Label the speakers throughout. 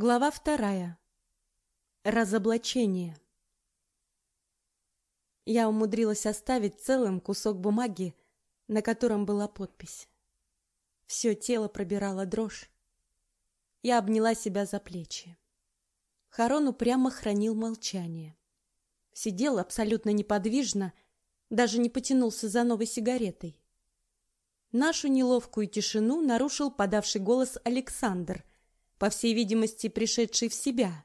Speaker 1: Глава вторая. Разоблачение. Я умудрилась оставить целым кусок бумаги, на котором была подпись. Все тело пробирало дрожь. Я обняла себя за плечи. Харон упрямо хранил молчание. Сидел абсолютно неподвижно, даже не потянулся за новой сигаретой. Нашу неловкую тишину нарушил подавший голос Александр, по всей видимости, пришедший в себя.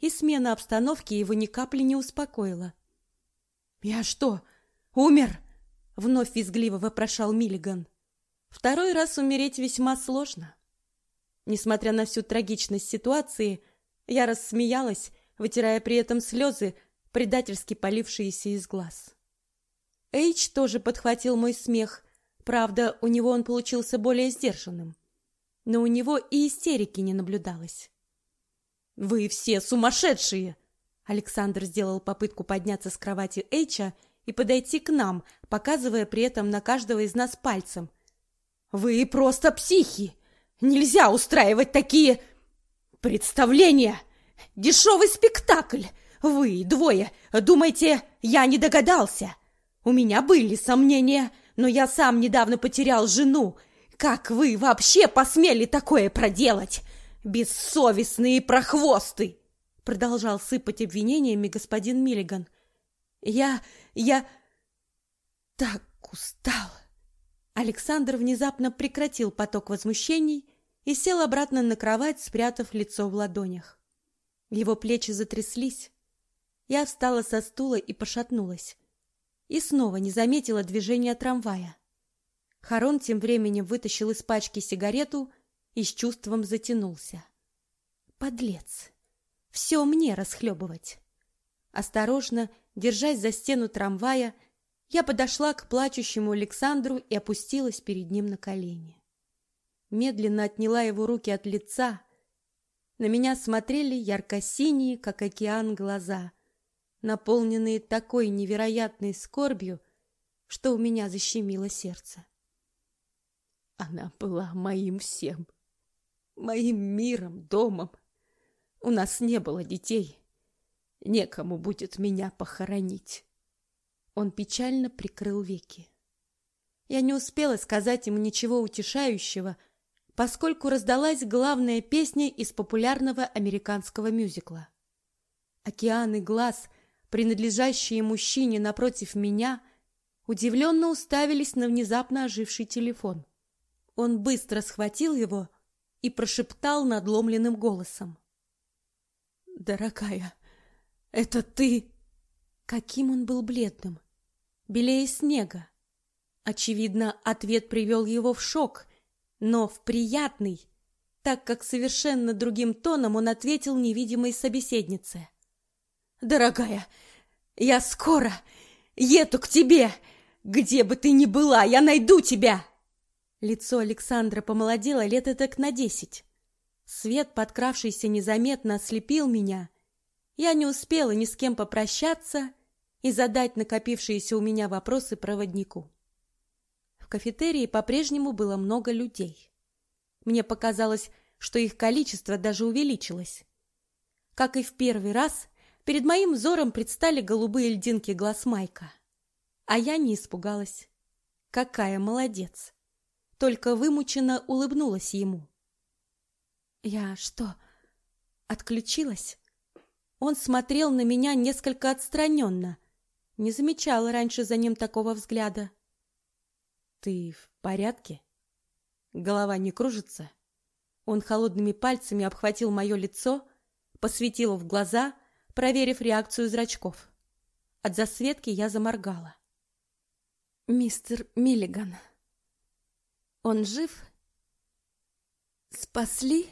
Speaker 1: И смена обстановки его ни капли не успокоила. «Я что, умер?» — вновь визгливо вопрошал Миллиган. «Второй раз умереть весьма сложно». Несмотря на всю трагичность ситуации, я рассмеялась, вытирая при этом слезы, предательски полившиеся из глаз. Эйч тоже подхватил мой смех, Правда, у него он получился более сдержанным. Но у него и истерики не наблюдалось. «Вы все сумасшедшие!» Александр сделал попытку подняться с кровати Эйча и подойти к нам, показывая при этом на каждого из нас пальцем. «Вы просто психи! Нельзя устраивать такие представления! Дешевый спектакль! Вы двое думаете, я не догадался? У меня были сомнения!» но я сам недавно потерял жену. Как вы вообще посмели такое проделать? Бессовестные прохвосты!» Продолжал сыпать обвинениями господин Миллиган. «Я... я... так устал!» Александр внезапно прекратил поток возмущений и сел обратно на кровать, спрятав лицо в ладонях. Его плечи затряслись. Я встала со стула и пошатнулась и снова не заметила движения трамвая. Харон тем временем вытащил из пачки сигарету и с чувством затянулся. Подлец! Все мне расхлебывать. Осторожно, держась за стену трамвая, я подошла к плачущему Александру и опустилась перед ним на колени. Медленно отняла его руки от лица. На меня смотрели ярко-синие, как океан, глаза наполненные такой невероятной скорбью, что у меня защемило сердце. Она была моим всем, моим миром, домом. У нас не было детей. Некому будет меня похоронить. Он печально прикрыл веки. Я не успела сказать ему ничего утешающего, поскольку раздалась главная песня из популярного американского мюзикла. Океаны глаз принадлежащие мужчине напротив меня, удивленно уставились на внезапно оживший телефон. Он быстро схватил его и прошептал надломленным голосом. «Дорогая, это ты?» Каким он был бледным, белее снега. Очевидно, ответ привел его в шок, но в приятный, так как совершенно другим тоном он ответил невидимой собеседнице. Дорогая, я скоро еду к тебе. Где бы ты ни была, я найду тебя. Лицо Александра помолодело лет так на десять. Свет, подкравшийся незаметно, ослепил меня. Я не успела ни с кем попрощаться и задать накопившиеся у меня вопросы проводнику. В кафетерии по-прежнему было много людей. Мне показалось, что их количество даже увеличилось. Как и в первый раз, Перед моим взором предстали голубые льдинки глаз Майка. А я не испугалась. Какая молодец! Только вымученно улыбнулась ему. Я что, отключилась? Он смотрел на меня несколько отстраненно. Не замечала раньше за ним такого взгляда. Ты в порядке? Голова не кружится? Он холодными пальцами обхватил мое лицо, посветил в глаза — проверив реакцию зрачков. От засветки я заморгала. «Мистер Миллиган, он жив? Спасли?»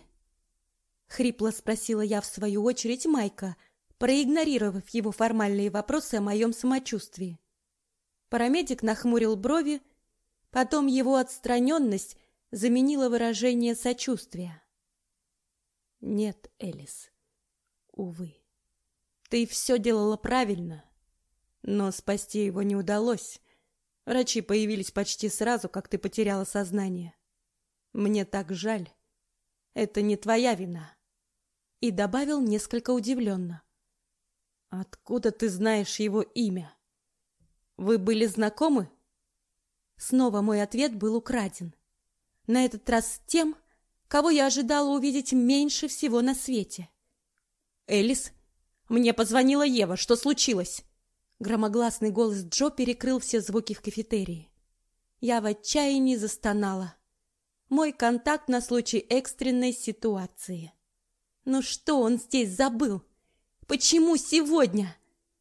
Speaker 1: Хрипло спросила я в свою очередь Майка, проигнорировав его формальные вопросы о моем самочувствии. Парамедик нахмурил брови, потом его отстраненность заменила выражение сочувствия. «Нет, Элис, увы». Ты все делала правильно, но спасти его не удалось. Врачи появились почти сразу, как ты потеряла сознание. Мне так жаль. Это не твоя вина. и добавил несколько удивленно. «Откуда ты знаешь его имя? Вы были знакомы?» Снова мой ответ был украден. На этот раз тем, кого я ожидала увидеть меньше всего на свете. «Элис, мне позвонила Ева. Что случилось?» Громогласный голос Джо перекрыл все звуки в кафетерии. Я в отчаянии застонала. Мой контакт на случай экстренной ситуации. Ну что он здесь забыл? Почему сегодня?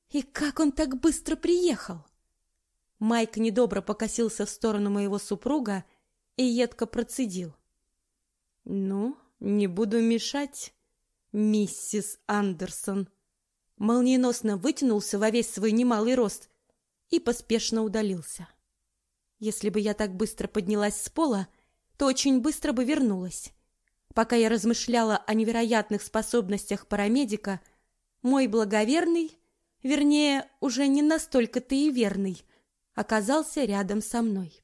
Speaker 1: И как он так быстро приехал? Майк недобро покосился в сторону моего супруга и едко процедил. «Ну, не буду мешать, миссис Андерсон». Молниеносно вытянулся во весь свой немалый рост и поспешно удалился. Если бы я так быстро поднялась с пола, то очень быстро бы вернулась. Пока я размышляла о невероятных способностях парамедика, мой благоверный, вернее, уже не настолько-то и верный, оказался рядом со мной.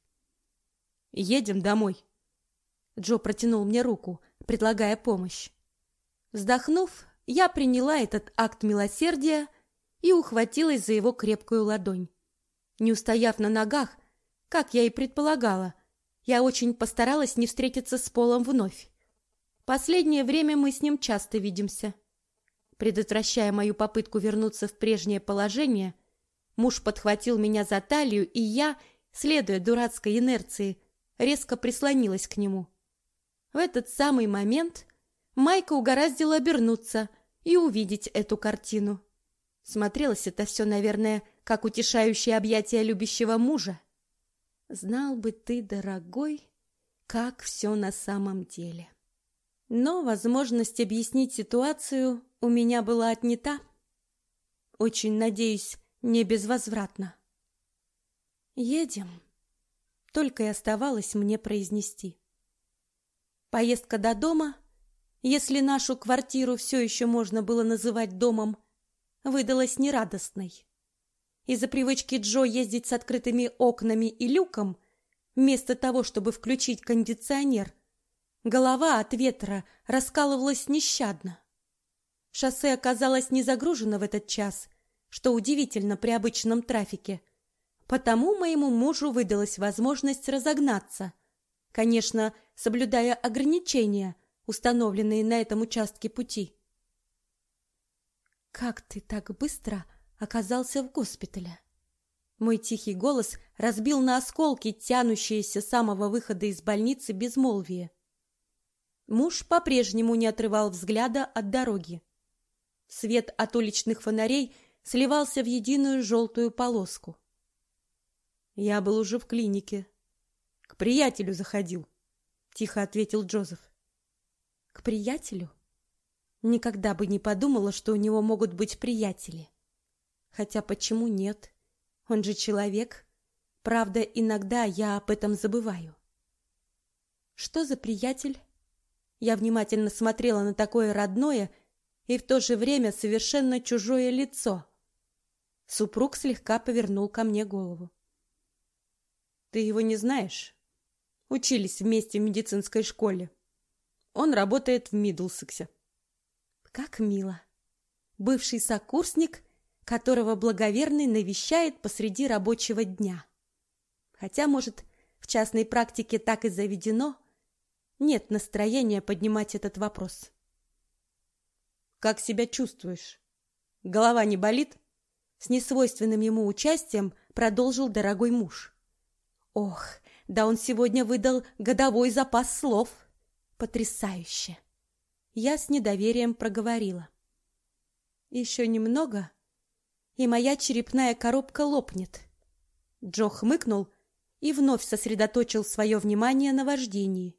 Speaker 1: «Едем домой». Джо протянул мне руку, предлагая помощь. Вздохнув, я приняла этот акт милосердия и ухватилась за его крепкую ладонь. Не устояв на ногах, как я и предполагала, я очень постаралась не встретиться с Полом вновь. Последнее время мы с ним часто видимся. Предотвращая мою попытку вернуться в прежнее положение, муж подхватил меня за талию, и я, следуя дурацкой инерции, резко прислонилась к нему. В этот самый момент Майка угораздило обернуться и увидеть эту картину. Смотрелось это все, наверное, как утешающее объятие любящего мужа. Знал бы ты, дорогой, как все на самом деле. Но возможность объяснить ситуацию у меня была отнята. Очень надеюсь, не безвозвратно. Едем. Только и оставалось мне произнести. Поездка до дома, если нашу квартиру все еще можно было называть домом, выдалась нерадостной. Из-за привычки Джо ездить с открытыми окнами и люком, вместо того, чтобы включить кондиционер, голова от ветра раскалывалась нещадно. Шоссе оказалось не загружено в этот час, что удивительно при обычном трафике. Потому моему мужу выдалась возможность разогнаться, конечно, соблюдая ограничения, установленные на этом участке пути. Как ты так быстро оказался в госпитале. Мой тихий голос разбил на осколки тянущиеся самого выхода из больницы безмолвие. Муж по-прежнему не отрывал взгляда от дороги. Свет от уличных фонарей сливался в единую желтую полоску. Я был уже в клинике. К приятелю заходил, тихо ответил Джозеф. К приятелю? Никогда бы не подумала, что у него могут быть приятели. Хотя почему нет? Он же человек. Правда, иногда я об этом забываю. Что за приятель? Я внимательно смотрела на такое родное и в то же время совершенно чужое лицо. Супруг слегка повернул ко мне голову. Ты его не знаешь? Учились вместе в медицинской школе. Он работает в Мидлсексе. Как мило. Бывший сокурсник которого благоверный навещает посреди рабочего дня. Хотя, может, в частной практике так и заведено, нет настроения поднимать этот вопрос. Как себя чувствуешь? Голова не болит? С несвойственным ему участием продолжил дорогой муж. Ох, да он сегодня выдал годовой запас слов. Потрясающе. Я с недоверием проговорила. Еще немного, и моя черепная коробка лопнет. Джо хмыкнул и вновь сосредоточил свое внимание на вождении.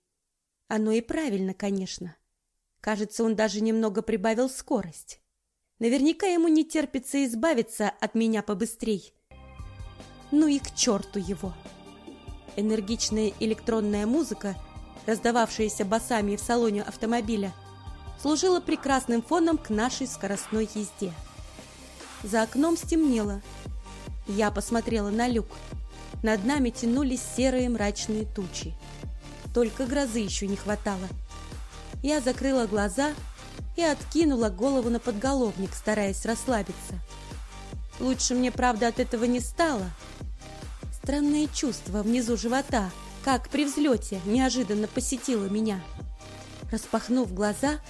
Speaker 1: Оно и правильно, конечно. Кажется, он даже немного прибавил скорость. Наверняка ему не терпится избавиться от меня побыстрей. Ну и к черту его. Энергичная электронная музыка, раздававшаяся басами в салоне автомобиля, служила прекрасным фоном к нашей скоростной езде. За окном стемнело. Я посмотрела на люк. Над нами тянулись серые мрачные тучи. Только грозы еще не хватало. Я закрыла глаза и откинула голову на подголовник, стараясь расслабиться. Лучше мне, правда, от этого не стало. Странное чувство внизу живота, как при взлете, неожиданно посетило меня. Распахнув глаза,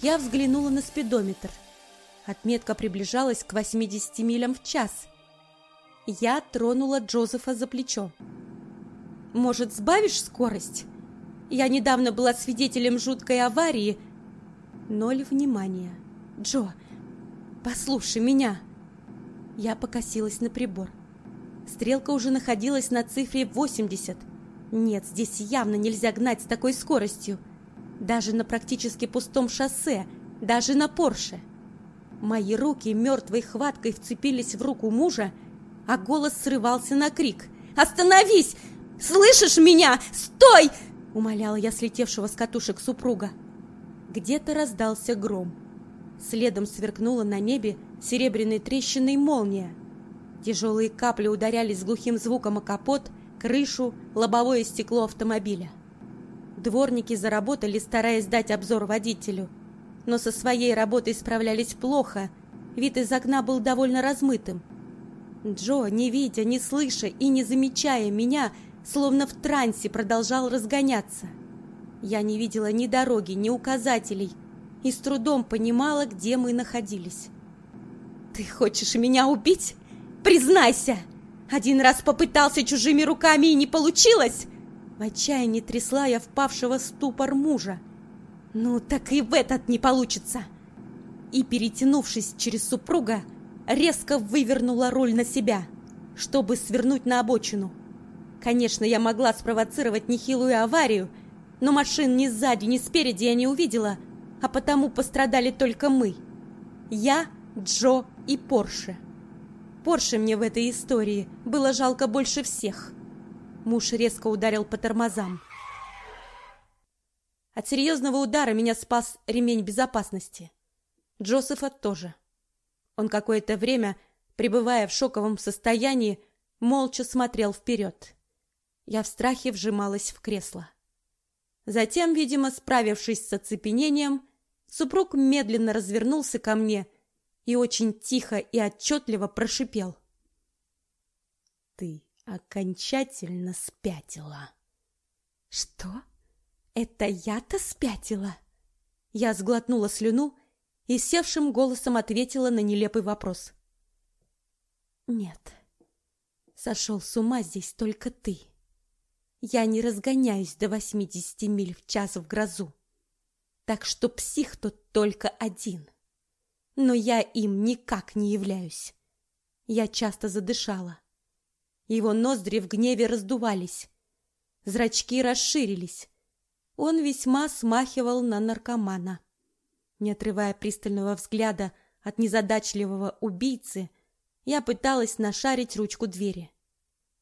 Speaker 1: я взглянула на спидометр. Отметка приближалась к 80 милям в час. Я тронула Джозефа за плечо. «Может, сбавишь скорость? Я недавно была свидетелем жуткой аварии. Ноль внимания. Джо, послушай меня!» Я покосилась на прибор. Стрелка уже находилась на цифре 80. Нет, здесь явно нельзя гнать с такой скоростью. Даже на практически пустом шоссе, даже на Порше. Мои руки мертвой хваткой вцепились в руку мужа, а голос срывался на крик. «Остановись! Слышишь меня? Стой!» Умоляла я слетевшего с катушек супруга. Где-то раздался гром. Следом сверкнула на небе серебряной трещиной молния. Тяжелые капли ударялись с глухим звуком о капот, крышу, лобовое стекло автомобиля. Дворники заработали, стараясь дать обзор водителю, но со своей работой справлялись плохо. Вид из окна был довольно размытым. Джо, не видя, не слыша и не замечая меня, словно в трансе продолжал разгоняться. Я не видела ни дороги, ни указателей и с трудом понимала, где мы находились. «Ты хочешь меня убить? Признайся! Один раз попытался чужими руками и не получилось!» В отчаянии трясла я впавшего в ступор мужа. «Ну, так и в этот не получится!» И, перетянувшись через супруга, резко вывернула руль на себя, чтобы свернуть на обочину. Конечно, я могла спровоцировать нехилую аварию, но машин ни сзади, ни спереди я не увидела, а потому пострадали только мы. Я, Джо и Порше. Порше мне в этой истории было жалко больше всех. Муж резко ударил по тормозам. От серьезного удара меня спас ремень безопасности. Джозефа тоже. Он какое-то время, пребывая в шоковом состоянии, молча смотрел вперед. Я в страхе вжималась в кресло. Затем, видимо, справившись с оцепенением, супруг медленно развернулся ко мне и очень тихо и отчетливо прошипел. «Ты окончательно спятила». «Что? Это я-то спятила?» Я сглотнула слюну и севшим голосом ответила на нелепый вопрос. «Нет, сошел с ума здесь только ты. Я не разгоняюсь до восьмидесяти миль в час в грозу, так что псих тут только один» но я им никак не являюсь. Я часто задышала. Его ноздри в гневе раздувались, зрачки расширились. Он весьма смахивал на наркомана. Не отрывая пристального взгляда от незадачливого убийцы, я пыталась нашарить ручку двери.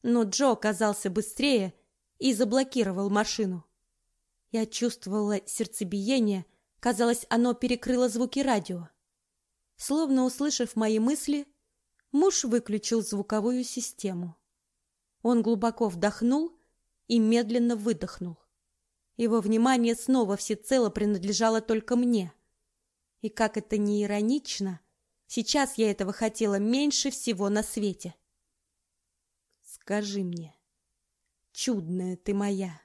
Speaker 1: Но Джо оказался быстрее и заблокировал машину. Я чувствовала сердцебиение, казалось, оно перекрыло звуки радио. Словно услышав мои мысли, муж выключил звуковую систему. Он глубоко вдохнул и медленно выдохнул. Его внимание снова всецело принадлежало только мне. И как это ни иронично, сейчас я этого хотела меньше всего на свете. Скажи мне, чудная ты моя,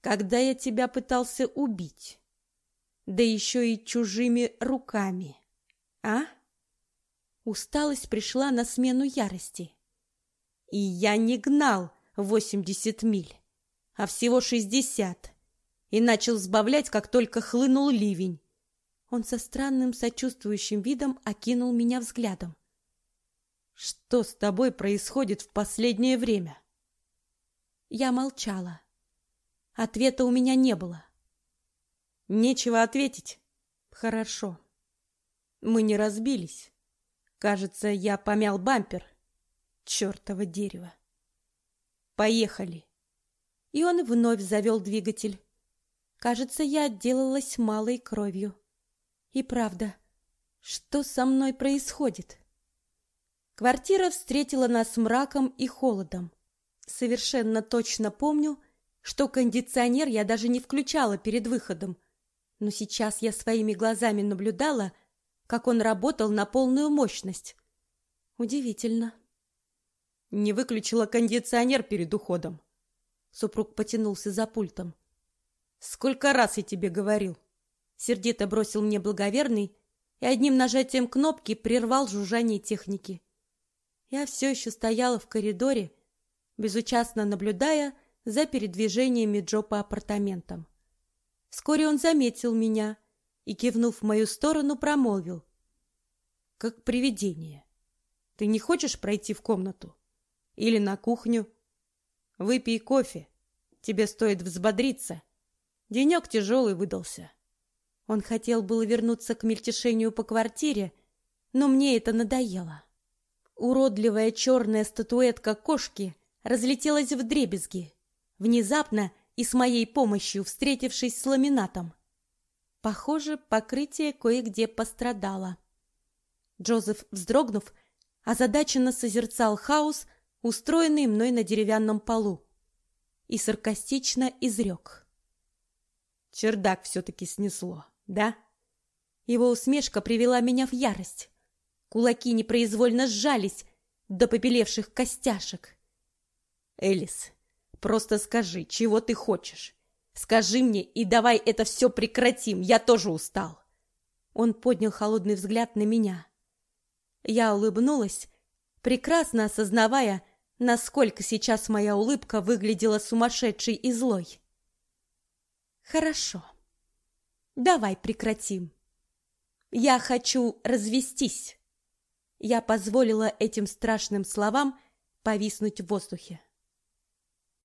Speaker 1: когда я тебя пытался убить, да еще и чужими руками, а? Усталость пришла на смену ярости. И я не гнал восемьдесят миль, а всего шестьдесят, и начал сбавлять, как только хлынул ливень. Он со странным сочувствующим видом окинул меня взглядом. Что с тобой происходит в последнее время? Я молчала. Ответа у меня не было. Нечего ответить. Хорошо. Мы не разбились. Кажется, я помял бампер. Чёртово дерево. Поехали. И он вновь завёл двигатель. Кажется, я отделалась малой кровью. И правда, что со мной происходит? Квартира встретила нас мраком и холодом. Совершенно точно помню, что кондиционер я даже не включала перед выходом. Но сейчас я своими глазами наблюдала, как он работал на полную мощность. Удивительно.
Speaker 2: Не выключила кондиционер перед уходом.
Speaker 1: Супруг потянулся за пультом.
Speaker 2: Сколько раз я тебе говорил?
Speaker 1: Сердито бросил мне благоверный и одним нажатием кнопки прервал жужжание техники. Я все еще стояла в коридоре, безучастно наблюдая за передвижениями Джо по апартаментам. Вскоре он заметил меня и, кивнув в мою сторону, промолвил.
Speaker 2: «Как привидение. Ты не хочешь пройти в комнату? Или на кухню? Выпей кофе. Тебе стоит взбодриться. Денек тяжелый выдался».
Speaker 1: Он хотел было вернуться к мельтешению по квартире, но мне это надоело. Уродливая черная статуэтка кошки разлетелась в дребезги, внезапно и с моей помощью встретившись с ламинатом. Похоже, покрытие кое-где пострадало. Джозеф, вздрогнув, озадаченно созерцал хаос, устроенный мной на деревянном полу, и саркастично изрек.
Speaker 2: Чердак все-таки снесло да?»
Speaker 1: Его усмешка привела меня в ярость. Кулаки непроизвольно сжались до попелевших костяшек.
Speaker 2: «Элис, просто скажи, чего ты хочешь? Скажи мне, и давай это все прекратим, я тоже устал!»
Speaker 1: Он поднял холодный взгляд на меня. Я улыбнулась, прекрасно осознавая, насколько сейчас моя улыбка выглядела сумасшедшей и злой. «Хорошо». Давай прекратим. Я хочу развестись. Я позволила этим страшным словам повиснуть в воздухе.